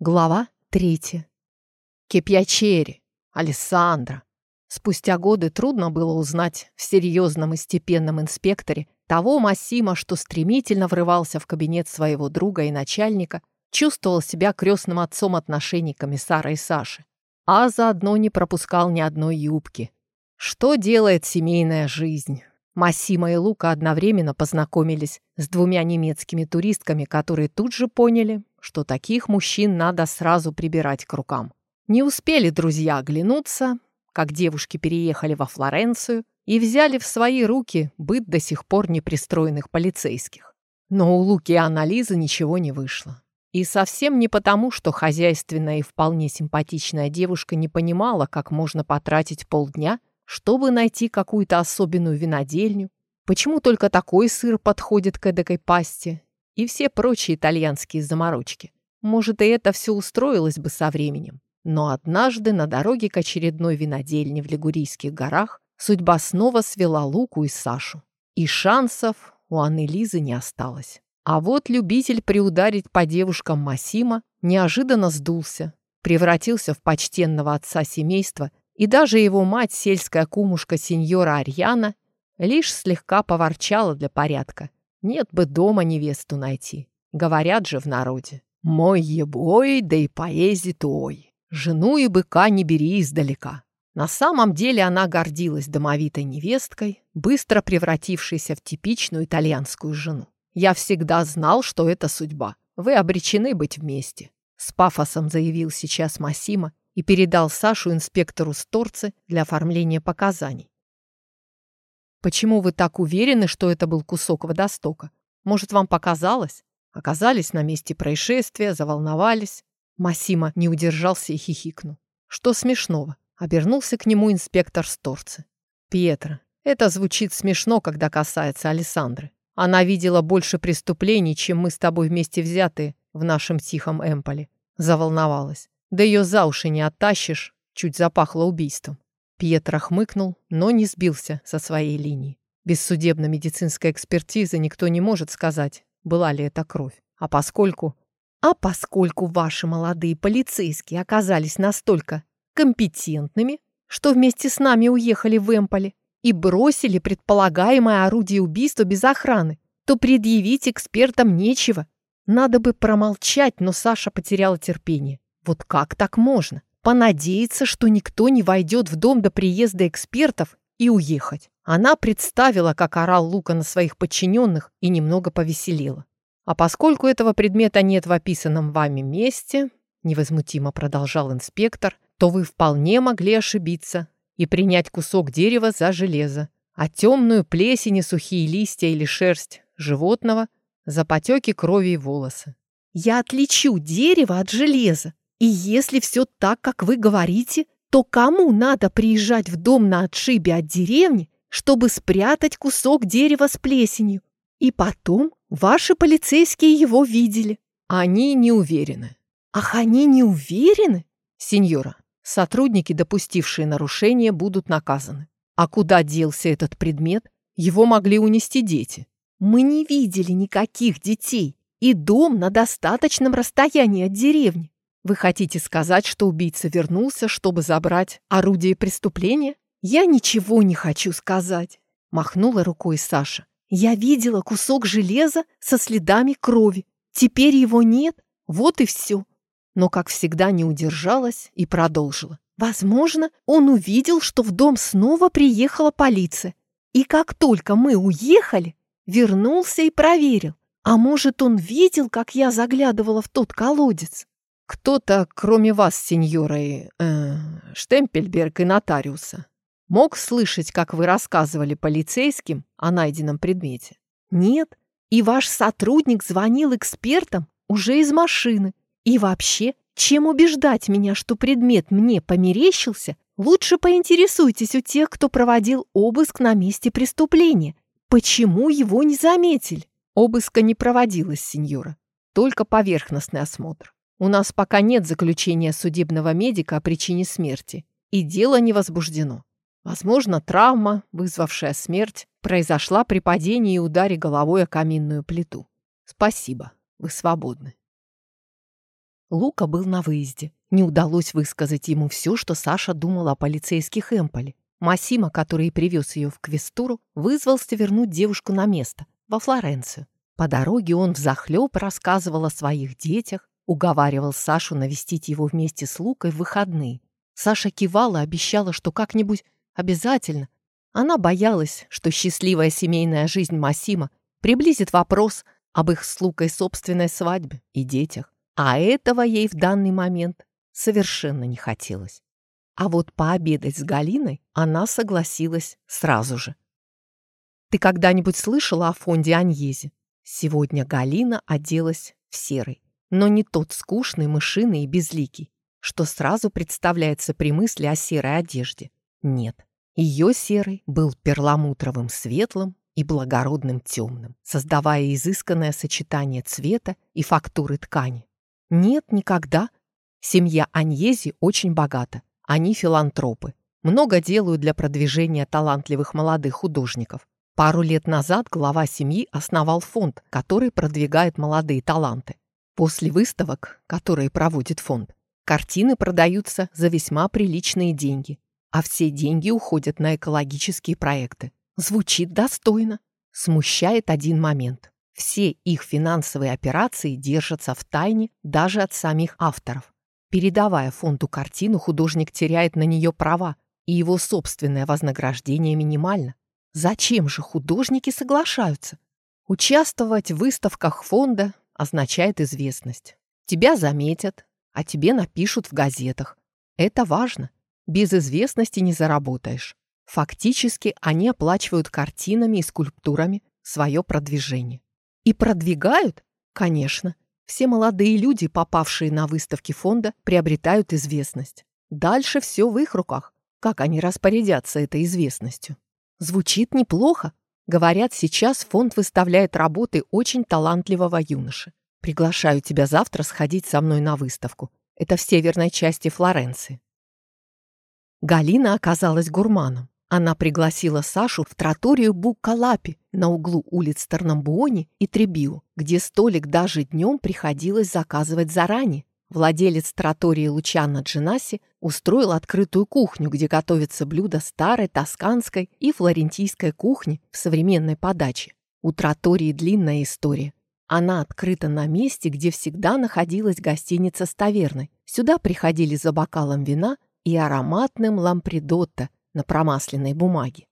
Глава третья. Кипьячери. Алессандра. Спустя годы трудно было узнать в серьезном и степенном инспекторе того Массима, что стремительно врывался в кабинет своего друга и начальника, чувствовал себя крестным отцом отношений комиссара и Саши, а заодно не пропускал ни одной юбки. Что делает семейная жизнь? Массима и Лука одновременно познакомились с двумя немецкими туристками, которые тут же поняли, что таких мужчин надо сразу прибирать к рукам. Не успели друзья оглянуться, как девушки переехали во Флоренцию и взяли в свои руки быт до сих пор непристроенных полицейских. Но у Луки и Анализы ничего не вышло. И совсем не потому, что хозяйственная и вполне симпатичная девушка не понимала, как можно потратить полдня, чтобы найти какую-то особенную винодельню, почему только такой сыр подходит к эдакой пасте, и все прочие итальянские заморочки. Может, и это все устроилось бы со временем. Но однажды на дороге к очередной винодельне в Лигурийских горах судьба снова свела Луку и Сашу. И шансов у Анны Лизы не осталось. А вот любитель приударить по девушкам Масима неожиданно сдулся, превратился в почтенного отца семейства, и даже его мать, сельская кумушка сеньора Арьяна, лишь слегка поворчала для порядка – нет бы дома невесту найти. Говорят же в народе. Мой ебой, да и поэзи той. Жену и быка не бери издалека. На самом деле она гордилась домовитой невесткой, быстро превратившейся в типичную итальянскую жену. «Я всегда знал, что это судьба. Вы обречены быть вместе», — с пафосом заявил сейчас Массима и передал Сашу инспектору Сторцы для оформления показаний. Почему вы так уверены, что это был кусок водостока? Может, вам показалось? Оказались на месте происшествия, заволновались. Масима не удержался и хихикнул. Что смешного? Обернулся к нему инспектор Сторцы. Пьетро, это звучит смешно, когда касается Александры. Она видела больше преступлений, чем мы с тобой вместе взятые в нашем тихом Эмполе. Заволновалась. Да ее за уши не оттащишь, чуть запахло убийством. Пьетро хмыкнул, но не сбился со своей линии. Без судебно-медицинской экспертизы никто не может сказать, была ли это кровь. А поскольку... А поскольку ваши молодые полицейские оказались настолько компетентными, что вместе с нами уехали в Эмполе и бросили предполагаемое орудие убийства без охраны, то предъявить экспертам нечего. Надо бы промолчать, но Саша потеряла терпение. Вот как так можно? понадеяться, что никто не войдет в дом до приезда экспертов и уехать. Она представила, как орал Лука на своих подчиненных и немного повеселила. А поскольку этого предмета нет в описанном вами месте, невозмутимо продолжал инспектор, то вы вполне могли ошибиться и принять кусок дерева за железо, а темную плесень сухие листья или шерсть животного за потеки крови и волосы. Я отличу дерево от железа, и если все так, как вы говорите, то кому надо приезжать в дом на отшибе от деревни, чтобы спрятать кусок дерева с плесенью? И потом ваши полицейские его видели. Они не уверены. Ах, они не уверены? Сеньора, сотрудники, допустившие нарушение, будут наказаны. А куда делся этот предмет? Его могли унести дети. Мы не видели никаких детей. И дом на достаточном расстоянии от деревни. Вы хотите сказать, что убийца вернулся, чтобы забрать орудие преступления? Я ничего не хочу сказать, махнула рукой Саша. Я видела кусок железа со следами крови. Теперь его нет, вот и все. Но, как всегда, не удержалась и продолжила. Возможно, он увидел, что в дом снова приехала полиция. И как только мы уехали, вернулся и проверил. А может, он видел, как я заглядывала в тот колодец? Кто-то, кроме вас, сеньоры, э, Штемпельберг и нотариуса, мог слышать, как вы рассказывали полицейским о найденном предмете? Нет. И ваш сотрудник звонил экспертам уже из машины. И вообще, чем убеждать меня, что предмет мне померещился, лучше поинтересуйтесь у тех, кто проводил обыск на месте преступления. Почему его не заметили? Обыска не проводилось, сеньора. Только поверхностный осмотр. У нас пока нет заключения судебного медика о причине смерти, и дело не возбуждено. Возможно, травма, вызвавшая смерть, произошла при падении и ударе головой о каминную плиту. Спасибо, вы свободны. Лука был на выезде. Не удалось высказать ему все, что Саша думала о полицейских Эмполе. Массима, который привез ее в Квестуру, вызвался вернуть девушку на место, во Флоренцию. По дороге он взахлеб рассказывал о своих детях, уговаривал Сашу навестить его вместе с Лукой в выходные. Саша кивала, обещала, что как-нибудь обязательно. Она боялась, что счастливая семейная жизнь Массима приблизит вопрос об их с Лукой собственной свадьбе и детях. А этого ей в данный момент совершенно не хотелось. А вот пообедать с Галиной она согласилась сразу же. «Ты когда-нибудь слышала о фонде Аньезе?» Сегодня Галина оделась в серый, но не тот скучный, мышиный и безликий, что сразу представляется при мысли о серой одежде. Нет, ее серый был перламутровым светлым и благородным темным, создавая изысканное сочетание цвета и фактуры ткани. Нет, никогда. Семья Аньези очень богата. Они филантропы. Много делают для продвижения талантливых молодых художников. Пару лет назад глава семьи основал фонд, который продвигает молодые таланты. После выставок, которые проводит фонд, картины продаются за весьма приличные деньги, а все деньги уходят на экологические проекты. Звучит достойно. Смущает один момент. Все их финансовые операции держатся в тайне даже от самих авторов. Передавая фонду картину, художник теряет на нее права, и его собственное вознаграждение минимально. Зачем же художники соглашаются? Участвовать в выставках фонда означает известность. Тебя заметят, а тебе напишут в газетах. Это важно. Без известности не заработаешь. Фактически они оплачивают картинами и скульптурами свое продвижение. И продвигают? Конечно. Все молодые люди, попавшие на выставки фонда, приобретают известность. Дальше все в их руках. Как они распорядятся этой известностью? Звучит неплохо. Говорят, сейчас фонд выставляет работы очень талантливого юноши. Приглашаю тебя завтра сходить со мной на выставку. Это в северной части Флоренции. Галина оказалась гурманом. Она пригласила Сашу в троторию Буккалапи на углу улиц Тарнамбуони и Требио, где столик даже днем приходилось заказывать заранее. Владелец тротории Лучано Джинаси устроил открытую кухню, где готовятся блюда старой, тосканской и флорентийской кухни в современной подаче. У тротории длинная история. Она открыта на месте, где всегда находилась гостиница с таверной. Сюда приходили за бокалом вина и ароматным лампридотто, на промасленной бумаге.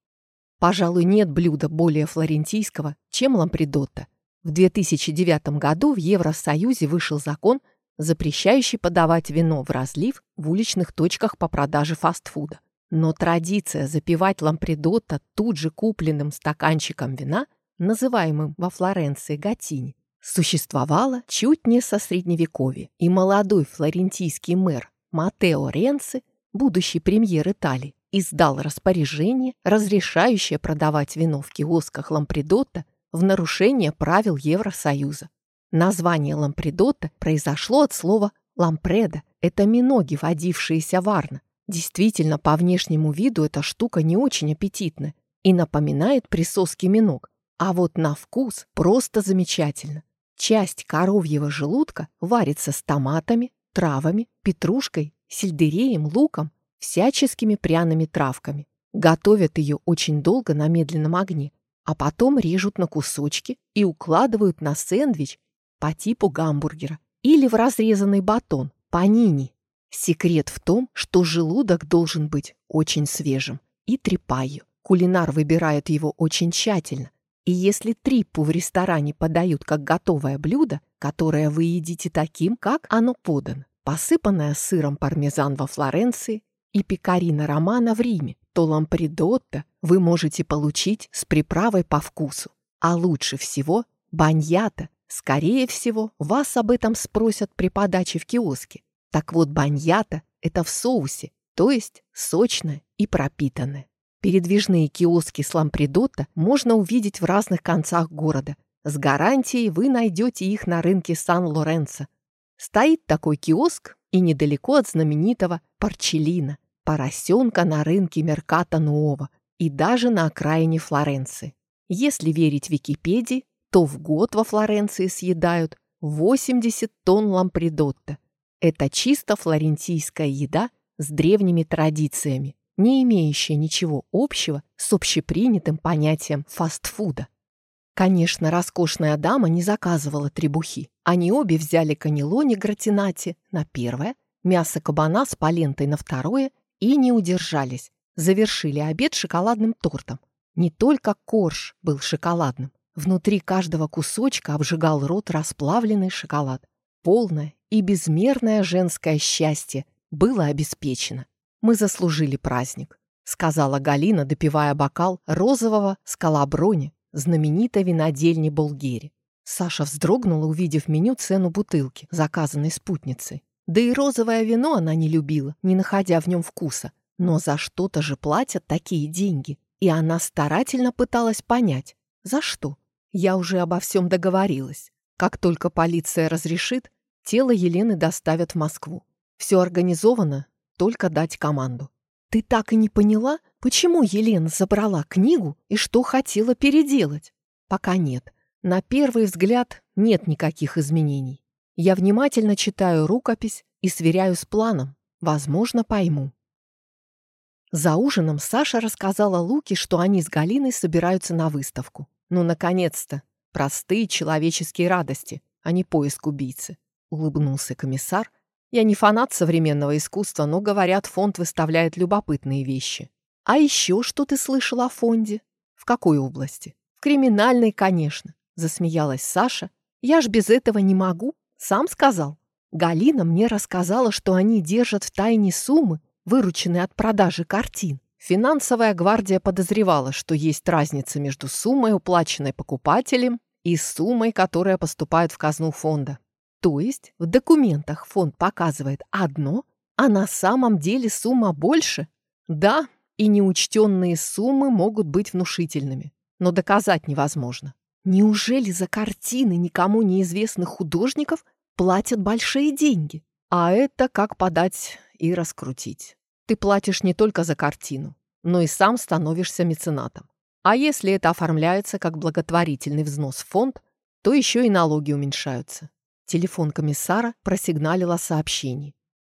Пожалуй, нет блюда более флорентийского, чем лампридотто. В 2009 году в Евросоюзе вышел закон, запрещающий подавать вино в разлив в уличных точках по продаже фастфуда. Но традиция запивать лампридотто тут же купленным стаканчиком вина, называемым во Флоренции гатини, существовала чуть не со средневековья, и молодой флорентийский мэр Матео Ренци, будущий премьер Италии, издал распоряжение, разрешающее продавать вино в киосках Лампридота в нарушение правил Евросоюза. Название Лампридота произошло от слова «лампреда». Это миноги, водившиеся варно. Действительно, по внешнему виду эта штука не очень аппетитная и напоминает присоски миног. А вот на вкус просто замечательно. Часть коровьего желудка варится с томатами, травами, петрушкой, сельдереем, луком всяческими пряными травками. Готовят ее очень долго на медленном огне, а потом режут на кусочки и укладывают на сэндвич по типу гамбургера или в разрезанный батон, панини. Секрет в том, что желудок должен быть очень свежим и трепаю. Кулинар выбирает его очень тщательно. И если триппу в ресторане подают как готовое блюдо, которое вы едите таким, как оно подано, посыпанное сыром пармезан во Флоренции и пекарина романа в Риме, то лампридотто вы можете получить с приправой по вкусу. А лучше всего баньята. Скорее всего, вас об этом спросят при подаче в киоске. Так вот, баньята – это в соусе, то есть сочное и пропитанное. Передвижные киоски с лампридотто можно увидеть в разных концах города. С гарантией вы найдете их на рынке Сан-Лоренцо. Стоит такой киоск и недалеко от знаменитого Парчелина поросенка на рынке Мерката Нуова и даже на окраине Флоренции. Если верить Википедии, то в год во Флоренции съедают 80 тонн лампридотта. Это чисто флорентийская еда с древними традициями, не имеющая ничего общего с общепринятым понятием фастфуда. Конечно, роскошная дама не заказывала требухи. Они обе взяли канелони гратинати на первое, мясо кабана с палентой на второе и не удержались. Завершили обед шоколадным тортом. Не только корж был шоколадным. Внутри каждого кусочка обжигал рот расплавленный шоколад. Полное и безмерное женское счастье было обеспечено. Мы заслужили праздник, сказала Галина, допивая бокал розового скалаброни знаменитой винодельни Болгери. Саша вздрогнула, увидев меню цену бутылки, заказанной спутницей. Да и розовое вино она не любила, не находя в нем вкуса. Но за что-то же платят такие деньги. И она старательно пыталась понять, за что. Я уже обо всем договорилась. Как только полиция разрешит, тело Елены доставят в Москву. Все организовано, только дать команду. Ты так и не поняла, почему Елена забрала книгу и что хотела переделать? Пока нет. На первый взгляд нет никаких изменений. Я внимательно читаю рукопись и сверяю с планом. Возможно, пойму. За ужином Саша рассказала Луке, что они с Галиной собираются на выставку. Ну, наконец-то! Простые человеческие радости, а не поиск убийцы. Улыбнулся комиссар, я не фанат современного искусства, но, говорят, фонд выставляет любопытные вещи. А еще что ты слышал о фонде? В какой области? В криминальной, конечно, засмеялась Саша. Я ж без этого не могу, сам сказал. Галина мне рассказала, что они держат в тайне суммы, вырученные от продажи картин. Финансовая гвардия подозревала, что есть разница между суммой, уплаченной покупателем, и суммой, которая поступает в казну фонда. То есть в документах фонд показывает одно, а на самом деле сумма больше? Да, и неучтенные суммы могут быть внушительными, но доказать невозможно. Неужели за картины никому неизвестных художников платят большие деньги? А это как подать и раскрутить. Ты платишь не только за картину, но и сам становишься меценатом. А если это оформляется как благотворительный взнос в фонд, то еще и налоги уменьшаются. Телефон комиссара просигналил о сообщении.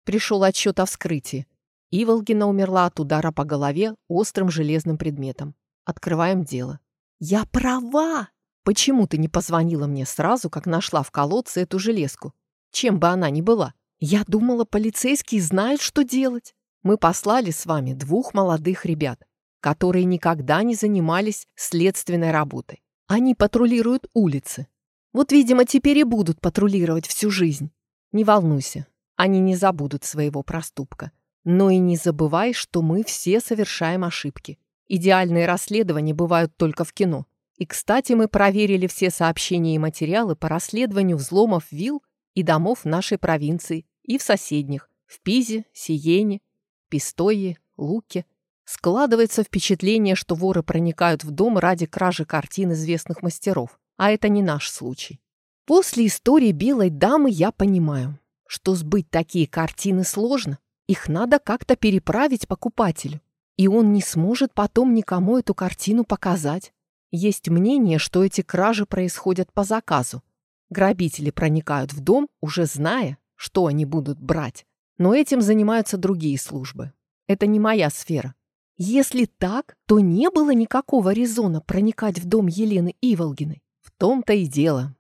Пришел отчет о вскрытии. Иволгина умерла от удара по голове острым железным предметом. Открываем дело. «Я права!» «Почему ты не позвонила мне сразу, как нашла в колодце эту железку? Чем бы она ни была? Я думала, полицейские знают, что делать. Мы послали с вами двух молодых ребят, которые никогда не занимались следственной работой. Они патрулируют улицы, вот, видимо, теперь и будут патрулировать всю жизнь. Не волнуйся, они не забудут своего проступка. Но и не забывай, что мы все совершаем ошибки. Идеальные расследования бывают только в кино. И, кстати, мы проверили все сообщения и материалы по расследованию взломов вилл и домов нашей провинции и в соседних, в Пизе, Сиене, Пистое, Луке. Складывается впечатление, что воры проникают в дом ради кражи картин известных мастеров. А это не наш случай. После истории белой дамы я понимаю, что сбыть такие картины сложно. Их надо как-то переправить покупателю. И он не сможет потом никому эту картину показать. Есть мнение, что эти кражи происходят по заказу. Грабители проникают в дом, уже зная, что они будут брать. Но этим занимаются другие службы. Это не моя сфера. Если так, то не было никакого резона проникать в дом Елены Иволгиной том-то и дело.